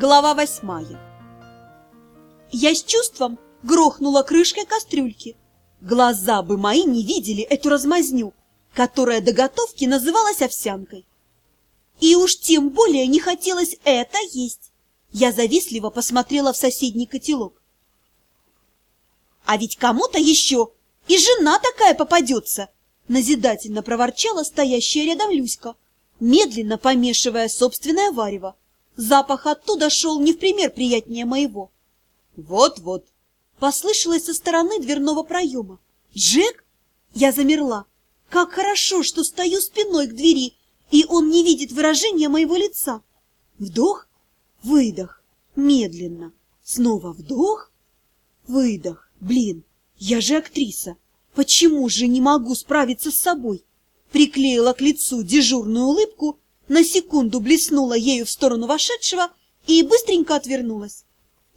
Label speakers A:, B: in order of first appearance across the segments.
A: Глава восьмая Я с чувством грохнула крышкой кастрюльки. Глаза бы мои не видели эту размазню, которая до готовки называлась овсянкой. И уж тем более не хотелось это есть. Я завистливо посмотрела в соседний котелок. А ведь кому-то еще и жена такая попадется, назидательно проворчала стоящая рядом Люська, медленно помешивая собственное варево. Запах оттуда шел не в пример приятнее моего. Вот-вот, послышалось со стороны дверного проема. Джек? Я замерла. Как хорошо, что стою спиной к двери, и он не видит выражения моего лица. Вдох, выдох, медленно. Снова вдох, выдох. Блин, я же актриса. Почему же не могу справиться с собой? Приклеила к лицу дежурную улыбку, на секунду блеснула ею в сторону вошедшего и быстренько отвернулась.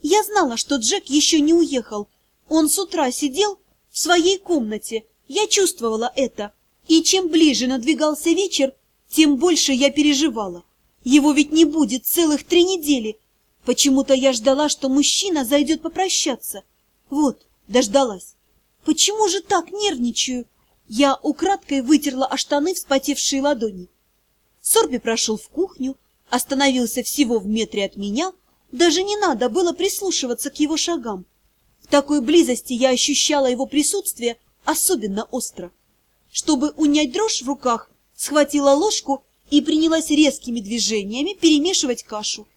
A: Я знала, что Джек еще не уехал. Он с утра сидел в своей комнате. Я чувствовала это. И чем ближе надвигался вечер, тем больше я переживала. Его ведь не будет целых три недели. Почему-то я ждала, что мужчина зайдет попрощаться. Вот, дождалась. Почему же так нервничаю? Я украдкой вытерла о штаны вспотевшие ладони. Сорби прошел в кухню, остановился всего в метре от меня, даже не надо было прислушиваться к его шагам. В такой близости я ощущала его присутствие особенно остро. Чтобы унять дрожь в руках, схватила ложку и принялась резкими движениями перемешивать кашу.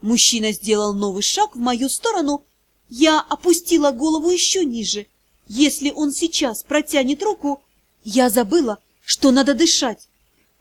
A: Мужчина сделал новый шаг в мою сторону. Я опустила голову еще ниже. Если он сейчас протянет руку, я забыла, что надо дышать.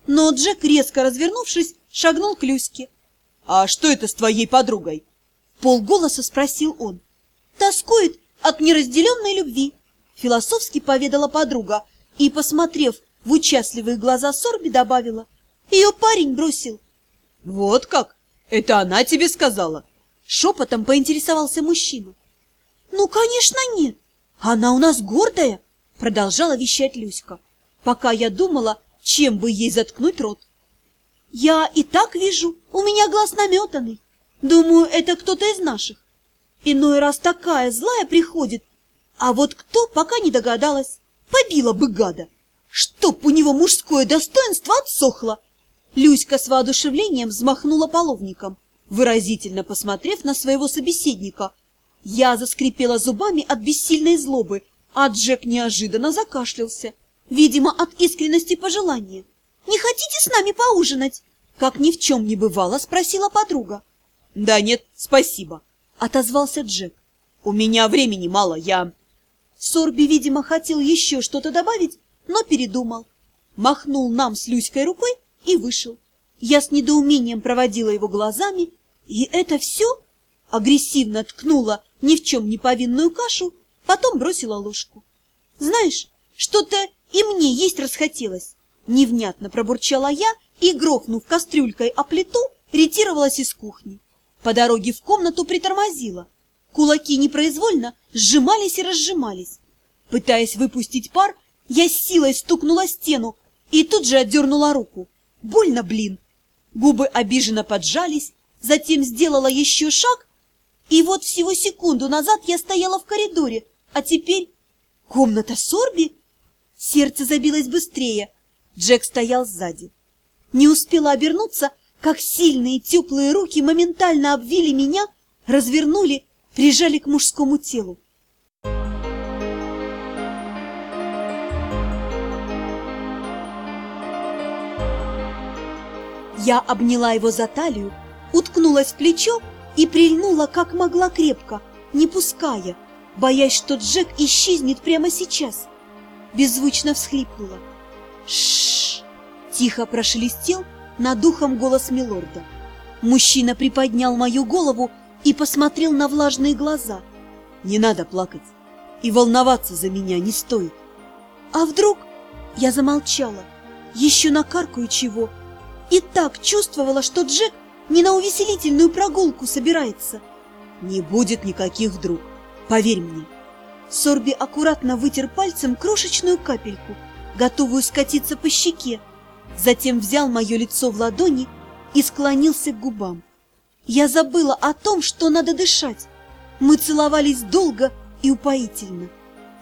A: Но Джек, резко развернувшись, шагнул к Люське. — А что это с твоей подругой? — полголоса спросил он. — Тоскует от неразделенной любви, — философски поведала подруга и, посмотрев в участливые глаза Сорби, добавила. — Ее парень бросил. — Вот как? Это она тебе сказала? Шепотом поинтересовался мужчина. — Ну, конечно, нет. Она у нас гордая, — продолжала вещать Люська, пока я думала, чем бы ей заткнуть рот. Я и так вижу, у меня глаз наметанный. Думаю, это кто-то из наших. Иной раз такая злая приходит, а вот кто, пока не догадалась. Побила бы гада. Чтоб у него мужское достоинство отсохло. Люська с воодушевлением взмахнула половником, выразительно посмотрев на своего собеседника. Я заскрипела зубами от бессильной злобы, а Джек неожиданно закашлялся видимо, от искренности пожелания. «Не хотите с нами поужинать?» Как ни в чем не бывало, спросила подруга. «Да нет, спасибо», — отозвался Джек. «У меня времени мало, я...» Сорби, видимо, хотел еще что-то добавить, но передумал. Махнул нам с Люськой рукой и вышел. Я с недоумением проводила его глазами, и это все агрессивно ткнула ни в чем не повинную кашу, потом бросила ложку. Знаешь, что-то и мне есть расхотелось. Невнятно пробурчала я и, грохнув кастрюлькой о плиту, ретировалась из кухни. По дороге в комнату притормозила. Кулаки непроизвольно сжимались и разжимались. Пытаясь выпустить пар, я с силой стукнула стену и тут же отдернула руку. Больно, блин! Губы обиженно поджались, затем сделала еще шаг, и вот всего секунду назад я стояла в коридоре, а теперь... Комната Сорби? Сердце забилось быстрее. Джек стоял сзади. Не успела обернуться, как сильные теплые руки моментально обвили меня, развернули, прижали к мужскому телу. Я обняла его за талию, уткнулась в плечо и прильнула как могла крепко, не пуская, боясь, что Джек исчезнет прямо сейчас беззвучно всхлипнула. Шш! Тихо прошелестел над духом голос милорда. Мужчина приподнял мою голову и посмотрел на влажные глаза. Не надо плакать, и волноваться за меня не стоит. А вдруг я замолчала, еще накаркаю чего, и так чувствовала, что Джек не на увеселительную прогулку собирается. Не будет никаких друг, поверь мне. Сорби аккуратно вытер пальцем крошечную капельку, готовую скатиться по щеке, затем взял мое лицо в ладони и склонился к губам. Я забыла о том, что надо дышать. Мы целовались долго и упоительно.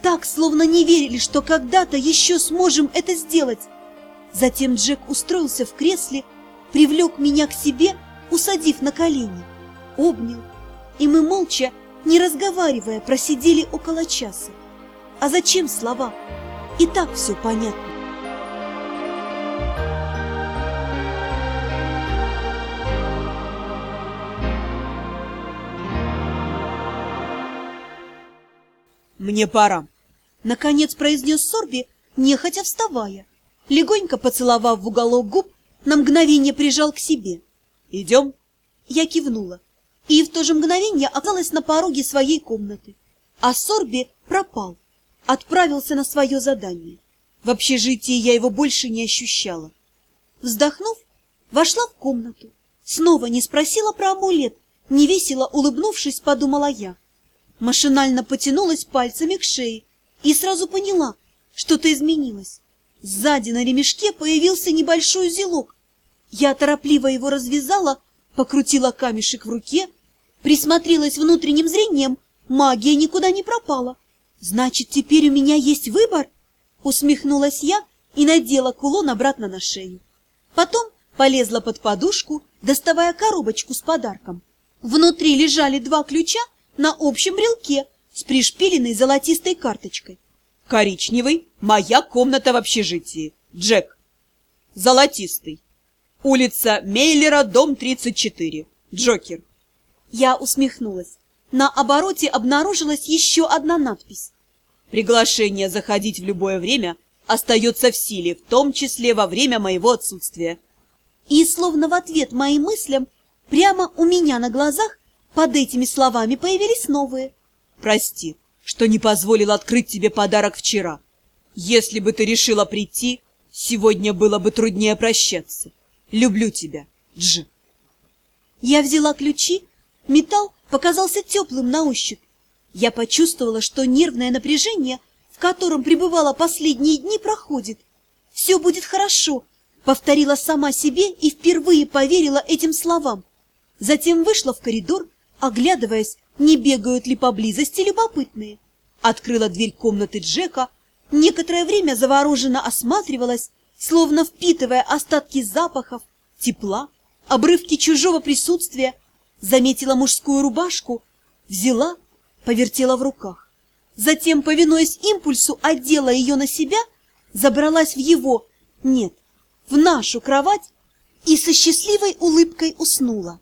A: Так, словно не верили, что когда-то еще сможем это сделать. Затем Джек устроился в кресле, привлек меня к себе, усадив на колени, обнял, и мы молча, не разговаривая, просидели около часа. А зачем слова? И так все понятно.
B: Мне пора.
A: Наконец произнес Сорби, нехотя вставая. Легонько поцеловав в уголок губ, на мгновение прижал к себе.
B: Идем?
A: Я кивнула. И в то же мгновение оказалась на пороге своей комнаты. А Сорби пропал. Отправился на свое задание. В общежитии я его больше не ощущала. Вздохнув, вошла в комнату. Снова не спросила про амулет. Невесело улыбнувшись, подумала я. Машинально потянулась пальцами к шее и сразу поняла, что-то изменилось. Сзади на ремешке появился небольшой узелок. Я торопливо его развязала, покрутила камешек в руке, присмотрелась внутренним зрением, магия никуда не пропала. Значит, теперь у меня есть выбор? Усмехнулась я и надела кулон обратно на шею. Потом полезла под подушку, доставая коробочку с подарком. Внутри лежали два ключа на общем брелке с пришпиленной золотистой карточкой.
B: Коричневый – моя комната в общежитии. Джек. Золотистый. Улица Мейлера, дом 34. Джокер.
A: Я усмехнулась. На обороте обнаружилась еще одна надпись.
B: Приглашение заходить в любое время остается в силе, в том числе во время моего отсутствия.
A: И словно в ответ моим мыслям, прямо у меня на глазах под этими словами появились новые.
B: Прости, что не позволил открыть тебе подарок вчера. Если бы ты решила прийти, сегодня было бы труднее прощаться. Люблю тебя, Дж.
A: Я взяла ключи, металл показался теплым на ощупь. Я почувствовала, что нервное напряжение, в котором пребывала последние дни, проходит. «Все будет хорошо», — повторила сама себе и впервые поверила этим словам. Затем вышла в коридор, оглядываясь, не бегают ли поблизости любопытные. Открыла дверь комнаты Джека, некоторое время завороженно осматривалась, словно впитывая остатки запахов, тепла, обрывки чужого присутствия, заметила мужскую рубашку, взяла, повертела в руках. Затем, повинуясь импульсу, одела ее на себя, забралась в его, нет, в нашу кровать и со счастливой улыбкой уснула.